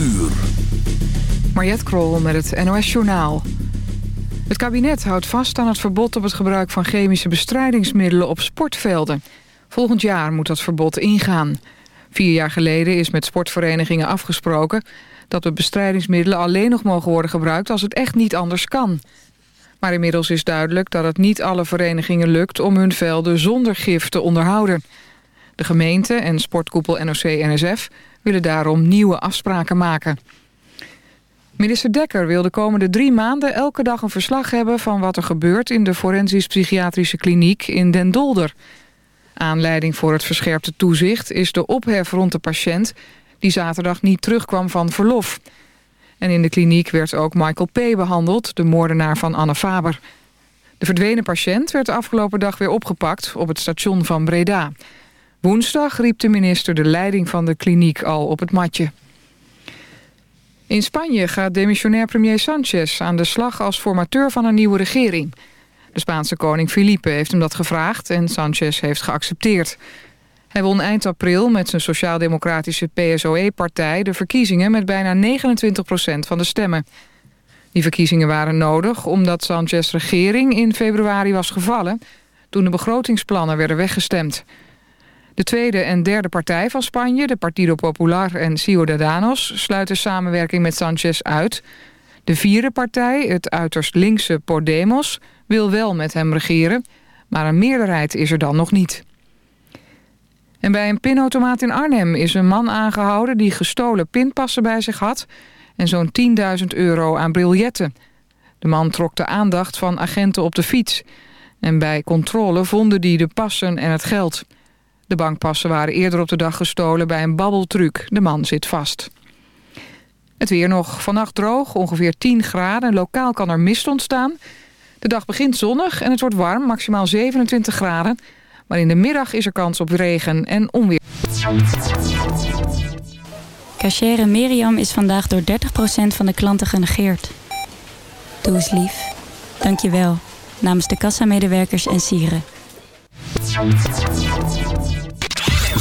uur. Mariette Krol met het NOS Journaal. Het kabinet houdt vast aan het verbod op het gebruik van chemische bestrijdingsmiddelen op sportvelden. Volgend jaar moet dat verbod ingaan. Vier jaar geleden is met sportverenigingen afgesproken... dat de bestrijdingsmiddelen alleen nog mogen worden gebruikt als het echt niet anders kan. Maar inmiddels is duidelijk dat het niet alle verenigingen lukt om hun velden zonder gif te onderhouden. De gemeente en sportkoepel NOC-NSF willen daarom nieuwe afspraken maken. Minister Dekker wil de komende drie maanden elke dag een verslag hebben... van wat er gebeurt in de forensisch-psychiatrische kliniek in Den Dolder. Aanleiding voor het verscherpte toezicht is de ophef rond de patiënt... die zaterdag niet terugkwam van verlof. En in de kliniek werd ook Michael P. behandeld, de moordenaar van Anne Faber. De verdwenen patiënt werd de afgelopen dag weer opgepakt op het station van Breda. Woensdag riep de minister de leiding van de kliniek al op het matje. In Spanje gaat demissionair premier Sanchez aan de slag als formateur van een nieuwe regering. De Spaanse koning Felipe heeft hem dat gevraagd en Sanchez heeft geaccepteerd. Hij won eind april met zijn sociaal-democratische PSOE-partij... de verkiezingen met bijna 29% van de stemmen. Die verkiezingen waren nodig omdat Sanchez' regering in februari was gevallen... toen de begrotingsplannen werden weggestemd. De tweede en derde partij van Spanje, de Partido Popular en Ciudadanos... sluiten samenwerking met Sanchez uit. De vierde partij, het uiterst linkse Podemos, wil wel met hem regeren... maar een meerderheid is er dan nog niet. En bij een pinautomaat in Arnhem is een man aangehouden... die gestolen pinpassen bij zich had en zo'n 10.000 euro aan biljetten. De man trok de aandacht van agenten op de fiets... en bij controle vonden die de passen en het geld... De bankpassen waren eerder op de dag gestolen bij een babbeltruc. De man zit vast. Het weer nog. Vannacht droog, ongeveer 10 graden. Lokaal kan er mist ontstaan. De dag begint zonnig en het wordt warm, maximaal 27 graden. Maar in de middag is er kans op regen en onweer. Cachere Miriam is vandaag door 30% van de klanten genegeerd. Doe eens lief. Dank je wel. Namens de kassamedewerkers en sieren.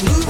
smooth.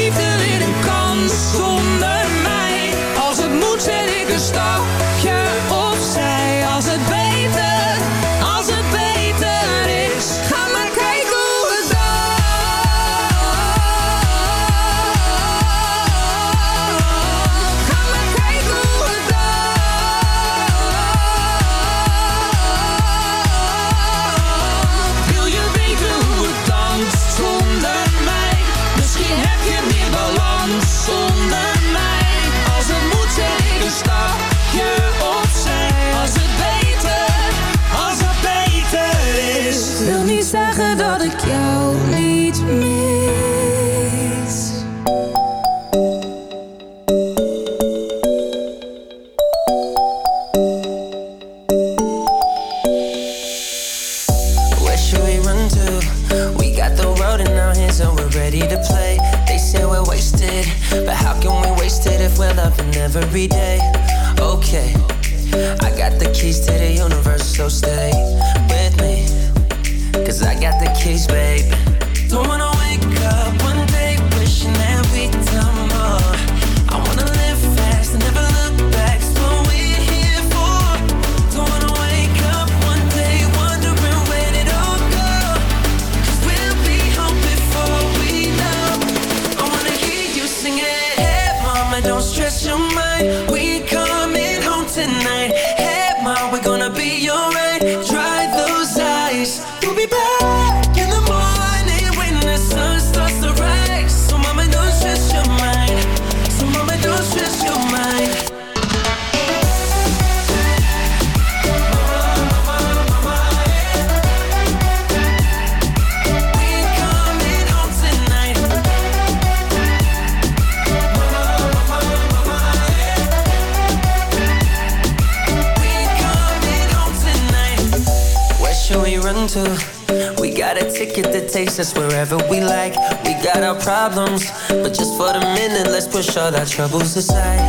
stop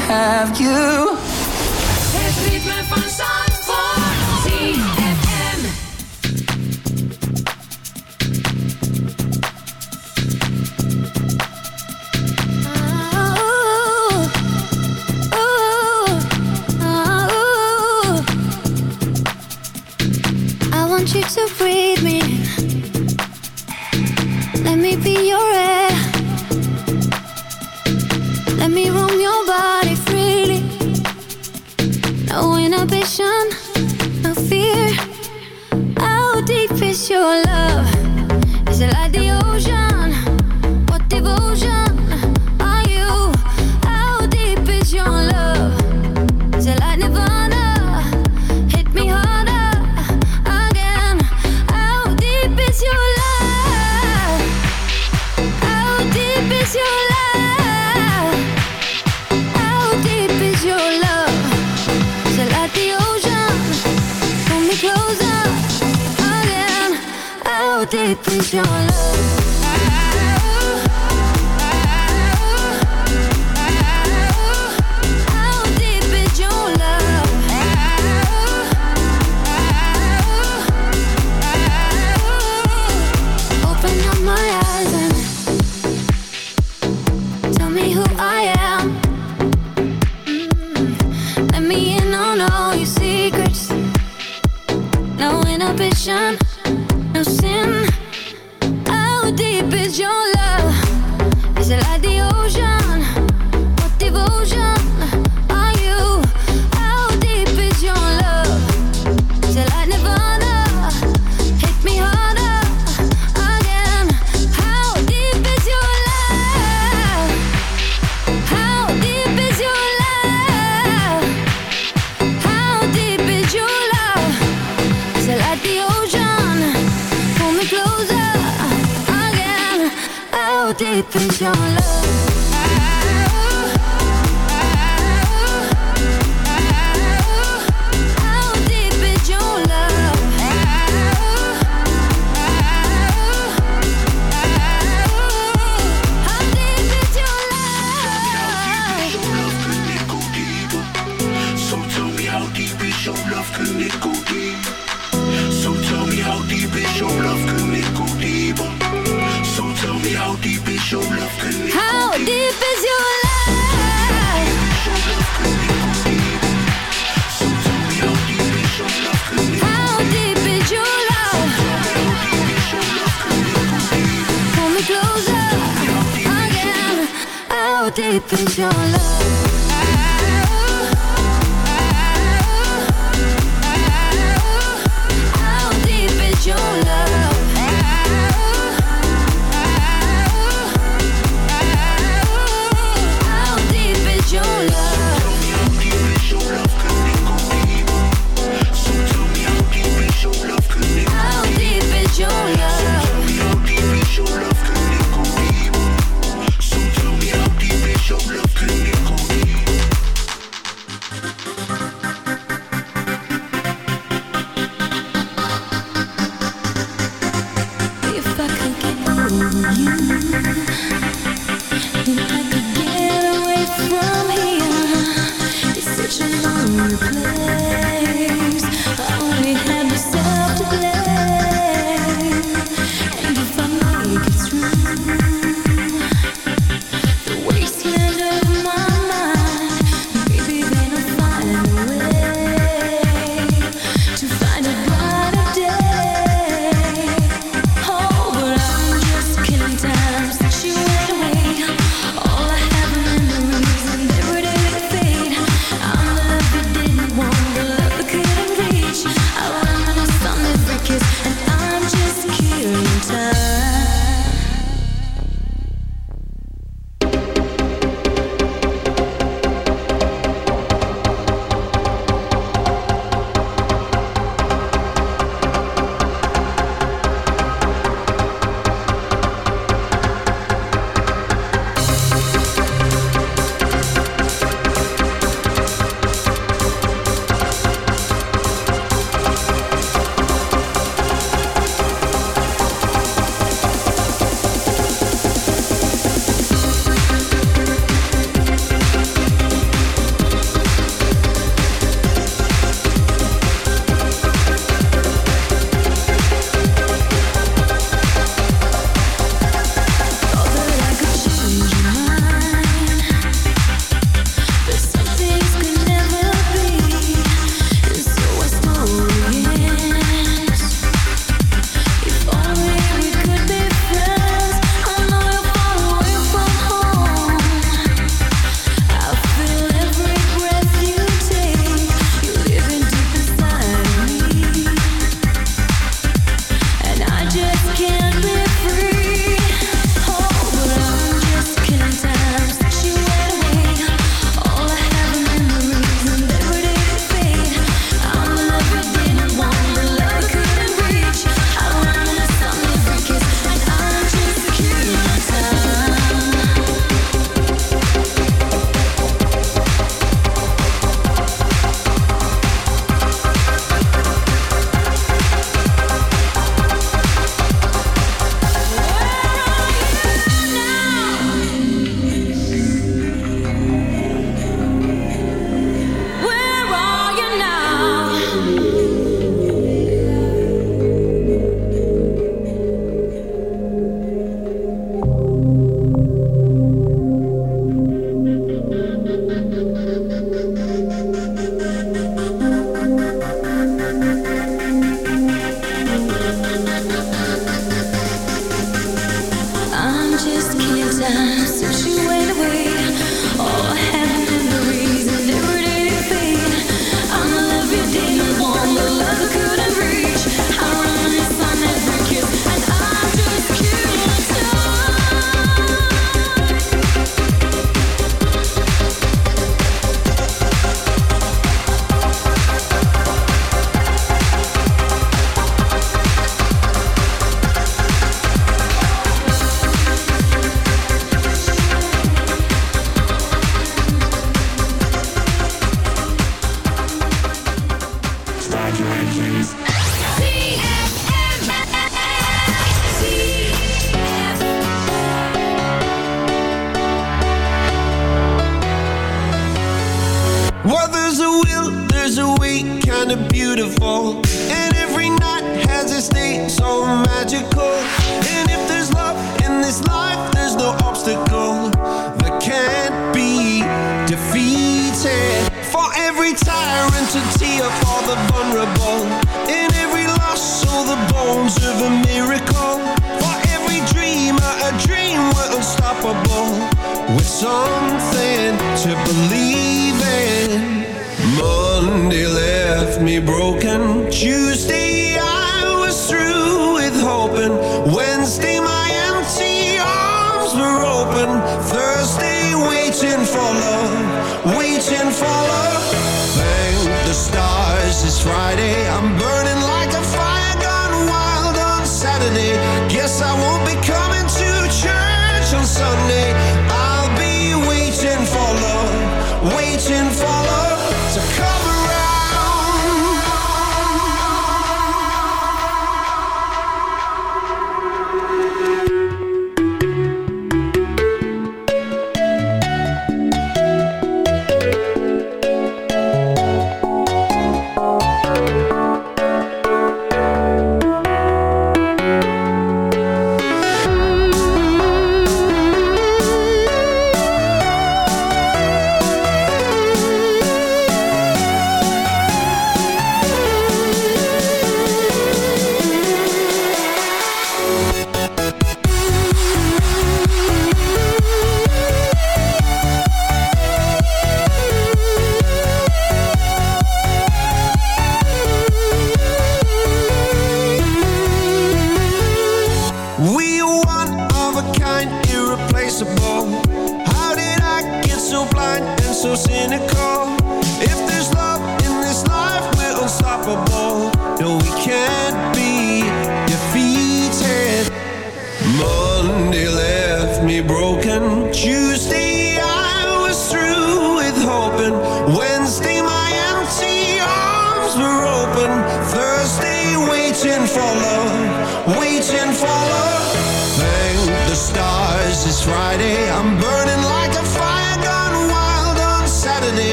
have you? No no fear. How deep is your love? Is it like the deep is your love? because your love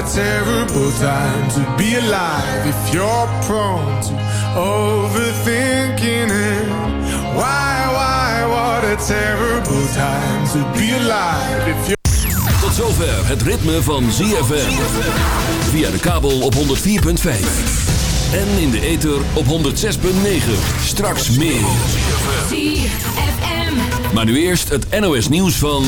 a terrible time to be alive if you're prone to overthinking it. Why, why, what a terrible time to be alive if you're. Tot zover het ritme van ZFM. Via de kabel op 104.5. En in de ether op 106.9. Straks meer. ZFM. Maar nu eerst het NOS nieuws van...